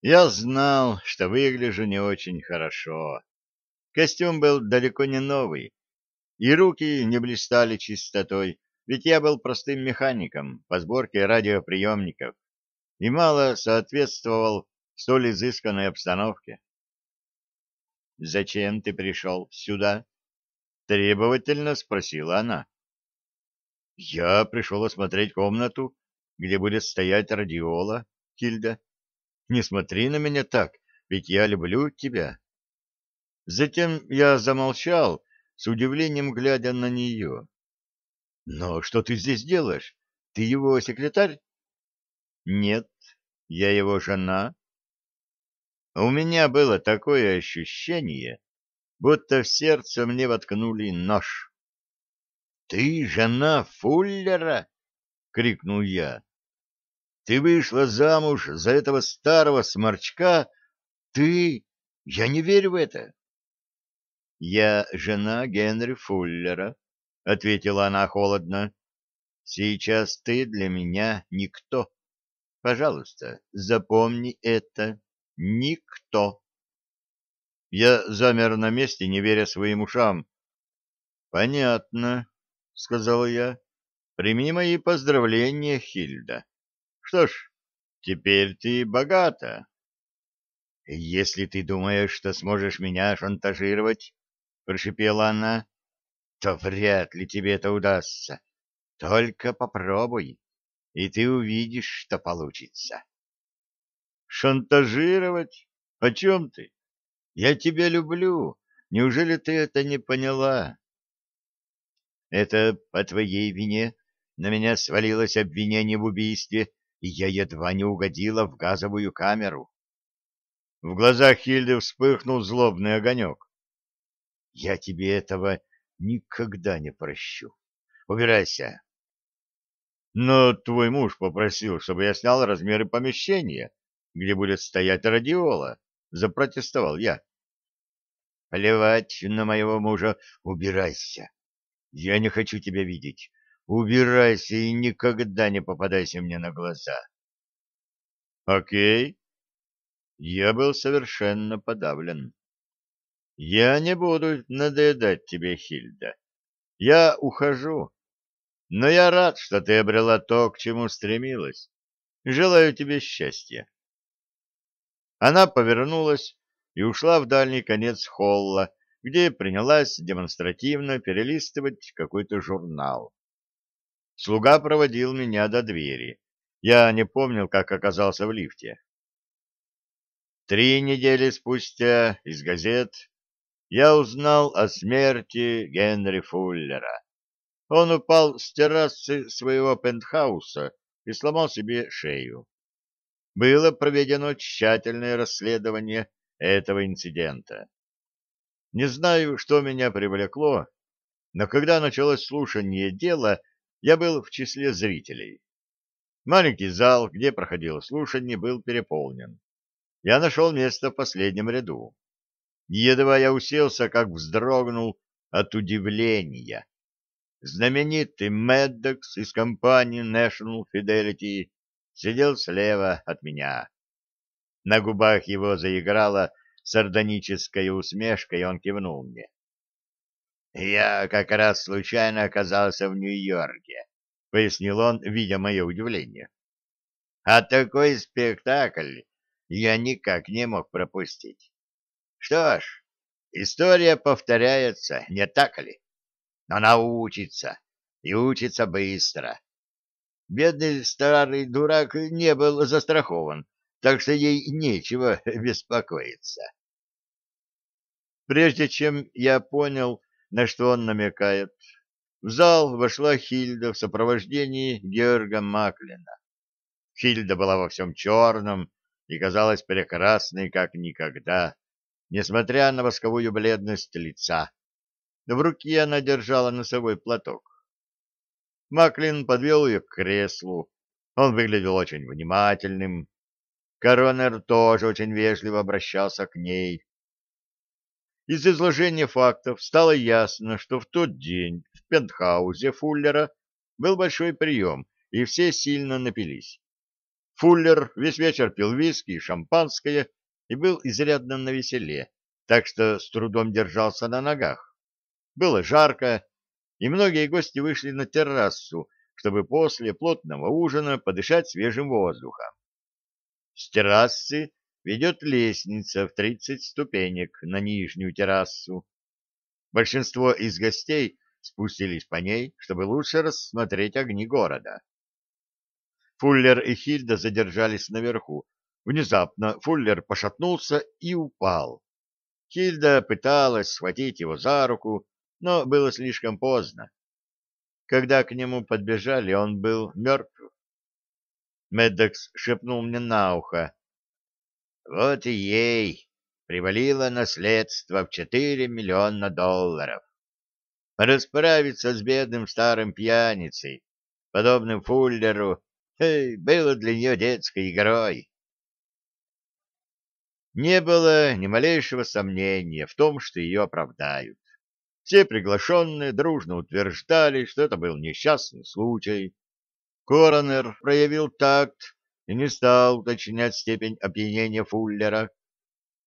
Я знал, что выгляжу не очень хорошо. Костюм был далеко не новый, и руки не блистали чистотой, ведь я был простым механиком по сборке радиоприемников и мало соответствовал столь изысканной обстановке. «Зачем ты пришел сюда?» — требовательно спросила она. «Я пришел осмотреть комнату, где будет стоять радиола, Хильда. Не смотри на меня так, ведь я люблю тебя». Затем я замолчал, с удивлением глядя на нее. «Но что ты здесь делаешь? Ты его секретарь?» «Нет, я его жена». У меня было такое ощущение, будто в сердце мне воткнули нож. «Ты жена Фуллера?» — крикнул я. «Ты вышла замуж за этого старого сморчка? Ты? Я не верю в это!» «Я жена Генри Фуллера», — ответила она холодно. «Сейчас ты для меня никто. Пожалуйста, запомни это. Никто». Я замер на месте, не веря своим ушам. «Понятно», — сказал я. «Прими мои поздравления, Хильда. Что ж, теперь ты богата». «Если ты думаешь, что сможешь меня шантажировать, прошипела она, — то вряд ли тебе это удастся. Только попробуй, и ты увидишь, что получится. Шантажировать? О чем ты? Я тебя люблю. Неужели ты это не поняла? Это по твоей вине на меня свалилось обвинение в убийстве, и я едва не угодила в газовую камеру. В глазах Хильды вспыхнул злобный огонек. Я тебе этого никогда не прощу. Убирайся. Но твой муж попросил, чтобы я снял размеры помещения, где будет стоять радиола, запротестовал я. Плевать на моего мужа, убирайся. Я не хочу тебя видеть. Убирайся и никогда не попадайся мне на глаза. Окей. Я был совершенно подавлен. Я не буду надоедать тебе, Хильда. Я ухожу. Но я рад, что ты обрела то, к чему стремилась. Желаю тебе счастья. Она повернулась и ушла в дальний конец холла, где принялась демонстративно перелистывать какой-то журнал. Слуга проводил меня до двери. Я не помнил, как оказался в лифте. Три недели спустя из газет я узнал о смерти Генри Фуллера. Он упал с террасы своего пентхауса и сломал себе шею. Было проведено тщательное расследование этого инцидента. Не знаю, что меня привлекло, но когда началось слушание дела, я был в числе зрителей. Маленький зал, где проходило слушание, был переполнен. Я нашел место в последнем ряду. Едва я уселся, как вздрогнул от удивления. Знаменитый Меддокс из компании National Fidelity сидел слева от меня. На губах его заиграла сардоническая усмешка, и он кивнул мне. «Я как раз случайно оказался в Нью-Йорке», — пояснил он, видя мое удивление. «А такой спектакль я никак не мог пропустить. Что ж, история повторяется, не так ли? Она учится, и учится быстро. Бедный старый дурак не был застрахован, так что ей нечего беспокоиться. Прежде чем я понял, на что он намекает, в зал вошла Хильда в сопровождении Георга Маклина. Хильда была во всем черном и казалась прекрасной, как никогда несмотря на восковую бледность лица. В руке она держала носовой платок. Маклин подвел ее к креслу. Он выглядел очень внимательным. Коронер тоже очень вежливо обращался к ней. Из изложения фактов стало ясно, что в тот день в пентхаузе Фуллера был большой прием, и все сильно напились. Фуллер весь вечер пил виски и шампанское и был изрядно навеселе, так что с трудом держался на ногах. Было жарко, и многие гости вышли на террасу, чтобы после плотного ужина подышать свежим воздухом. С террасы ведет лестница в 30 ступенек на нижнюю террасу. Большинство из гостей спустились по ней, чтобы лучше рассмотреть огни города. Фуллер и Хильда задержались наверху. Внезапно Фуллер пошатнулся и упал. Хильда пыталась схватить его за руку, но было слишком поздно. Когда к нему подбежали, он был мертв. Меддекс шепнул мне на ухо. Вот и ей привалило наследство в четыре миллиона долларов. Расправиться с бедным старым пьяницей, подобным Фуллеру, эй, было для нее детской игрой. Не было ни малейшего сомнения в том, что ее оправдают. Все приглашенные дружно утверждали, что это был несчастный случай. Коронер проявил такт и не стал уточнять степень опьянения Фуллера.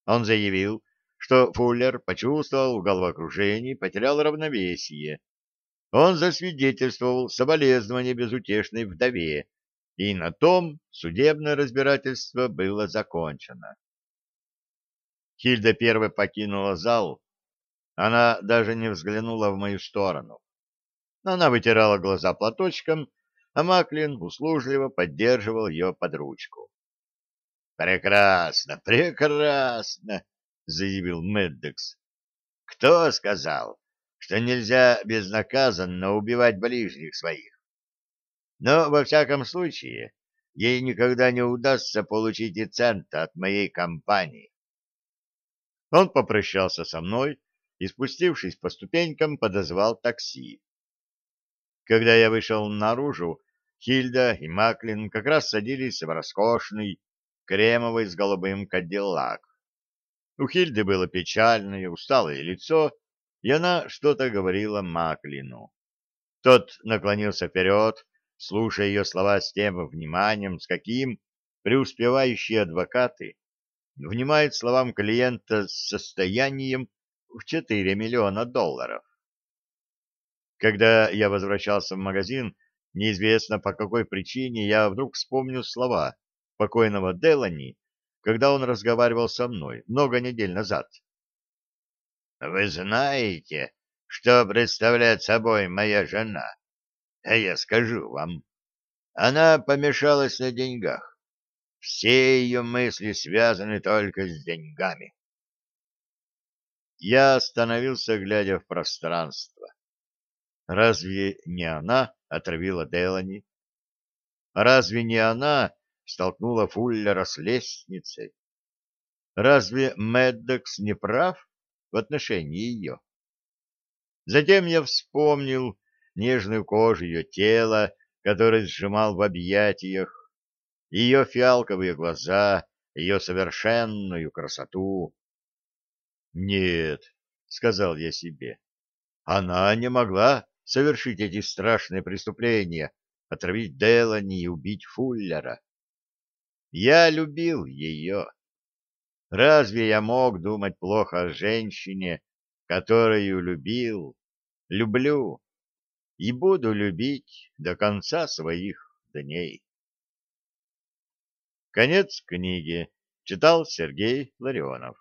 Он заявил, что Фуллер почувствовал в головокружении, потерял равновесие. Он засвидетельствовал соболезнование безутешной вдове, и на том судебное разбирательство было закончено. Хильда первой покинула зал, она даже не взглянула в мою сторону. Она вытирала глаза платочком, а Маклин услужливо поддерживал ее под ручку. «Прекрасно, прекрасно!» — заявил Меддекс. «Кто сказал, что нельзя безнаказанно убивать ближних своих? Но, во всяком случае, ей никогда не удастся получить и цента от моей компании». Он попрощался со мной и, спустившись по ступенькам, подозвал такси. Когда я вышел наружу, Хильда и Маклин как раз садились в роскошный, кремовый с голубым кадиллак. У Хильды было печальное, усталое лицо, и она что-то говорила Маклину. Тот наклонился вперед, слушая ее слова с тем вниманием, с каким преуспевающие адвокаты внимают словам клиента с состоянием в 4 миллиона долларов. Когда я возвращался в магазин, неизвестно по какой причине, я вдруг вспомнил слова покойного Делани, когда он разговаривал со мной много недель назад. «Вы знаете, что представляет собой моя жена? А я скажу вам. Она помешалась на деньгах. Все ее мысли связаны только с деньгами. Я остановился, глядя в пространство. Разве не она отравила Делани? Разве не она столкнула Фуллера с лестницей? Разве Меддокс не прав в отношении ее? Затем я вспомнил нежную кожу ее тела, который сжимал в объятиях, ее фиалковые глаза, ее совершенную красоту. Нет, сказал я себе. Она не могла совершить эти страшные преступления, отравить Делани и убить Фуллера. Я любил ее. Разве я мог думать плохо о женщине, которую любил, люблю и буду любить до конца своих дней? Конец книги. Читал Сергей Ларионов.